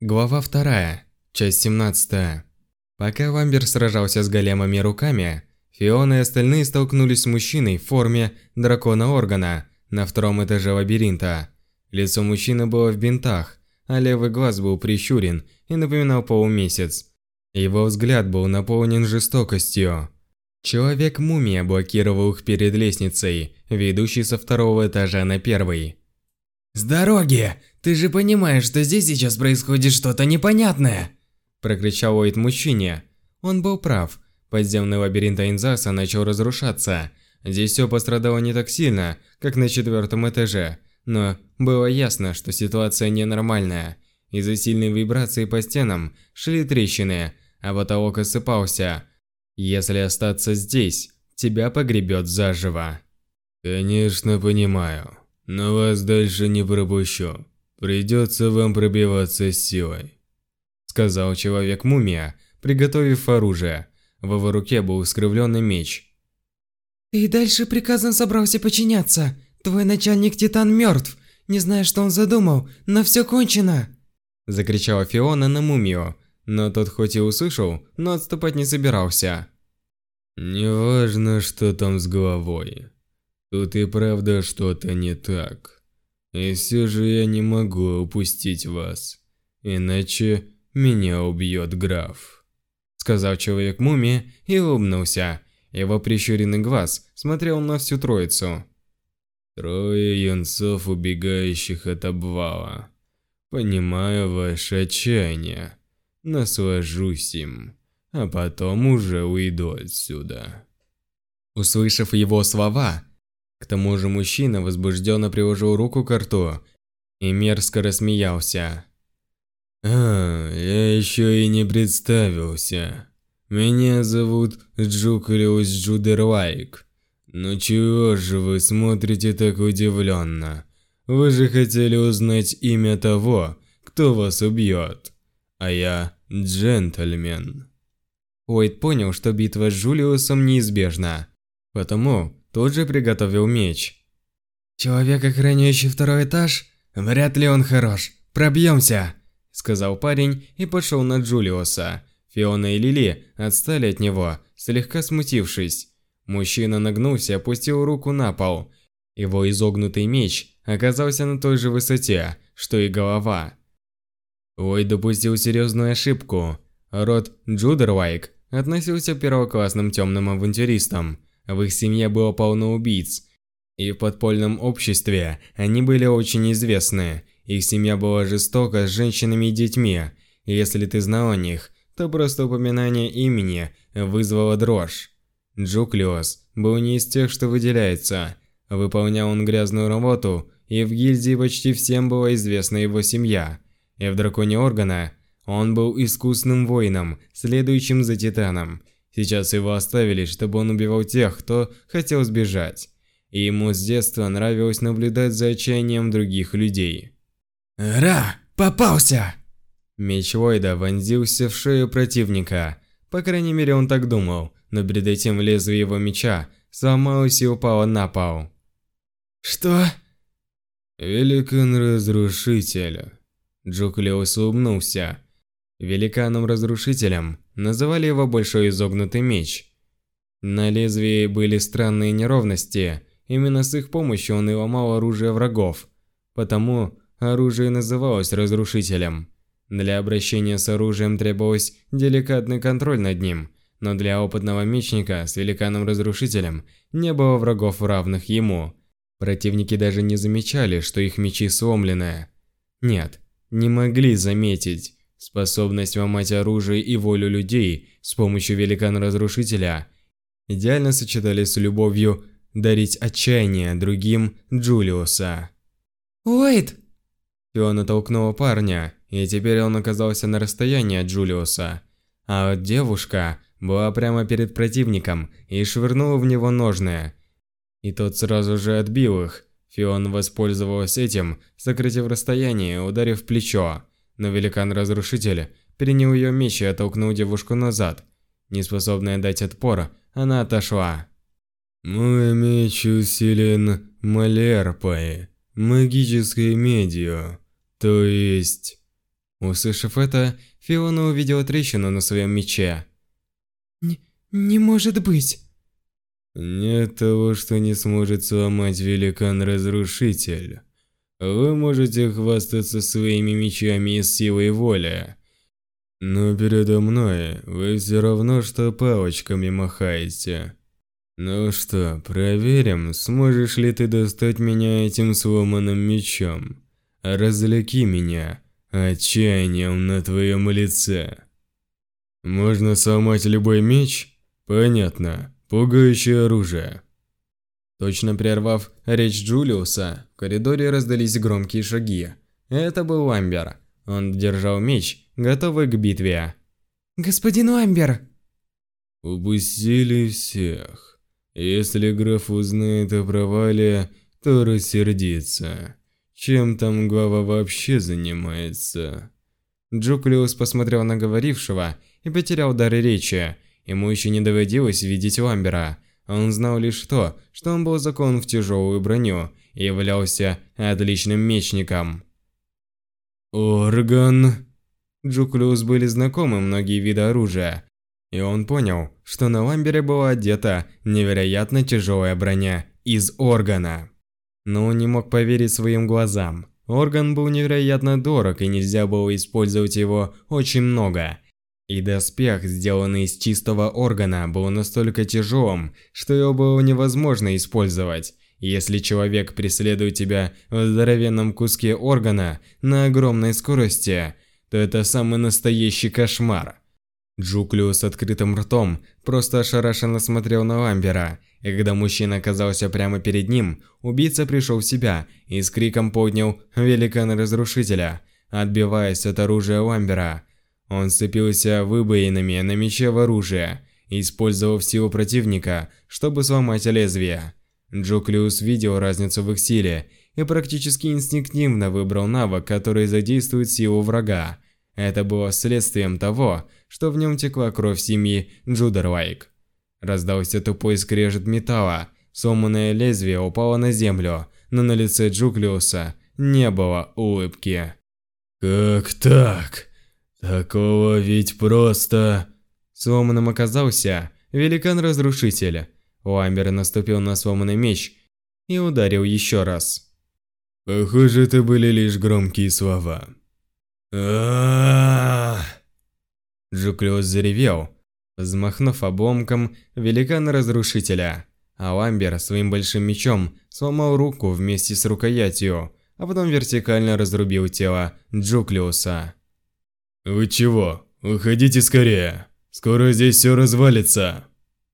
Глава 2, часть 17. Пока Вамбер сражался с големами руками, Фиона и остальные столкнулись с мужчиной в форме дракона-органа на втором этаже лабиринта. Лицо мужчины было в бинтах, а левый глаз был прищурен и напоминал полумесяц. Его взгляд был наполнен жестокостью. Человек-мумия блокировал их перед лестницей, ведущей со второго этажа на первый. «С дороги! Ты же понимаешь, что здесь сейчас происходит что-то непонятное!» Прокричал Уэйд мужчине. Он был прав. Подземный лабиринт Айнзаса начал разрушаться. Здесь все пострадало не так сильно, как на четвертом этаже, но было ясно, что ситуация ненормальная. Из-за сильной вибрации по стенам шли трещины, а потолок осыпался. Если остаться здесь, тебя погребет заживо. Конечно, понимаю, но вас дальше не пропущу. Придется вам пробиваться с силой. Сказал человек-мумия, приготовив оружие. В его руке был искривленный меч. «Ты дальше приказом собрался подчиняться. Твой начальник Титан мертв. Не знаю, что он задумал, но все кончено!» Закричала Фиона на мумию, но тот хоть и услышал, но отступать не собирался. «Неважно, что там с головой. Тут и правда что-то не так. И все же я не могу упустить вас, иначе меня убьет граф. Сказал человек-мумия и улыбнулся. Его прищуренный глаз смотрел на всю троицу. Трое юнцов, убегающих от обвала. Понимаю ваше отчаяние. Наслажусь им, а потом уже уйду отсюда. Услышав его слова, к тому же мужчина возбужденно приложил руку к рту и мерзко рассмеялся. «А, я еще и не представился. Меня зовут Джукалиус Джудерлайк. Ну чего же вы смотрите так удивленно? Вы же хотели узнать имя того, кто вас убьет. А я джентльмен». Уэйд понял, что битва с Джулиусом неизбежна, потому тут же приготовил меч. «Человек, охраняющий второй этаж? Вряд ли он хорош. Пробьемся!» Сказал парень и пошел на Джулиуса. Фиона и Лили отстали от него, слегка смутившись. Мужчина нагнулся и опустил руку на пол. Его изогнутый меч оказался на той же высоте, что и голова. Ой допустил серьезную ошибку. Род Джудервайк относился к первоклассным темным авантюристам. В их семье было полно убийц, и в подпольном обществе они были очень известны. Их семья была жестока с женщинами и детьми. Если ты знал о них, то просто упоминание имени вызвало дрожь. Джуклиос был не из тех, что выделяется. Выполнял он грязную работу, и в гильдии почти всем была известна его семья. И в Драконе Органа он был искусным воином, следующим за Титаном. Сейчас его оставили, чтобы он убивал тех, кто хотел сбежать. И ему с детства нравилось наблюдать за отчаянием других людей. «Ра! Попался!» Меч Войда вонзился в шею противника. По крайней мере, он так думал, но перед этим лезвие его меча сломалось и упало на пол. «Что?» «Великан-разрушитель». Джуклеус улыбнулся. Великаном-разрушителем называли его большой изогнутый меч. На лезвии были странные неровности, именно с их помощью он и ломал оружие врагов. Потому оружие называлось разрушителем. Для обращения с оружием требовался деликатный контроль над ним, но для опытного мечника с великаном-разрушителем не было врагов равных ему. Противники даже не замечали, что их мечи сломлены. Нет, не могли заметить. Способность ломать оружие и волю людей с помощью великана-разрушителя идеально сочетались с любовью дарить отчаяние другим Джулиуса. «Уэйд!» Фиона толкнула парня, и теперь он оказался на расстоянии от Джулиуса. А вот девушка была прямо перед противником и швырнула в него ножные. И тот сразу же отбил их. Фион воспользовалась этим, сократив расстояние, ударив плечо но великан-разрушитель принял ее меч и оттолкнул девушку назад. Неспособная дать отпор, она отошла. «Мой меч усилен малерпой, магической медью, то есть...» Услышав это, Фиона увидела трещину на своем мече. Не, не может быть. Нет того, что не сможет сломать великан-разрушитель. Вы можете хвастаться своими мечами и силой воли. Но передо мной вы все равно, что палочками махаете. Ну что, проверим, сможешь ли ты достать меня этим сломанным мечом. Развлеки меня отчаянием на твоем лице. Можно сломать любой меч? Понятно. Пугающее оружие. Точно прервав речь Джулиуса, в коридоре раздались громкие шаги. Это был Ламбер. Он держал меч, готовый к битве. Господин Ламбер! Упустили всех. Если граф узнает о провале, то рассердится. Чем там глава вообще занимается? Джуклиус посмотрел на говорившего и потерял дар речи. Ему еще не доводилось видеть Ламбера. Он знал лишь то, что он был закован в тяжелую броню и являлся отличным мечником. Орган. Джуклиус были знакомы многие виды оружия, и он понял, что на Ламбере была одета невероятно тяжелая броня из органа. Но он не мог поверить своим глазам. Орган был невероятно дорог, и нельзя было использовать его очень много. И доспех, сделанный из чистого органа, был настолько тяжелым, что его было невозможно использовать. Если человек преследует тебя в здоровенном куске органа на огромной скорости, то это самый настоящий кошмар. Джуклиус с открытым ртом просто ошарашенно смотрел на Ламбера, и когда мужчина оказался прямо перед ним, убийца пришел в себя и с криком поднял великана-разрушителя, отбиваясь от оружия Ламбера. Он сцепился выбоинами на мече в оружие, использовав силу противника, чтобы сломать лезвие. Джуклиус видел разницу в их силе и практически инстинктивно выбрал навык, который задействует силу врага. Это было следствием того, что в нем текла кровь семьи Джудерлайк. Раздался тупой скрежет металла, сломанное лезвие упало на землю, но на лице Джуклиуса не было улыбки. «Как так? Такого ведь просто...» Сломанным оказался великан-разрушитель. Ламбер наступил на сломанный меч и ударил еще раз. Похоже, это были лишь громкие слова. Джуклиус заревел, взмахнув обломком великана-разрушителя, а Ламбер своим большим мечом сломал руку вместе с рукоятью, а потом вертикально разрубил тело Джуклиуса. «Вы чего? Уходите скорее! Скоро здесь все развалится!»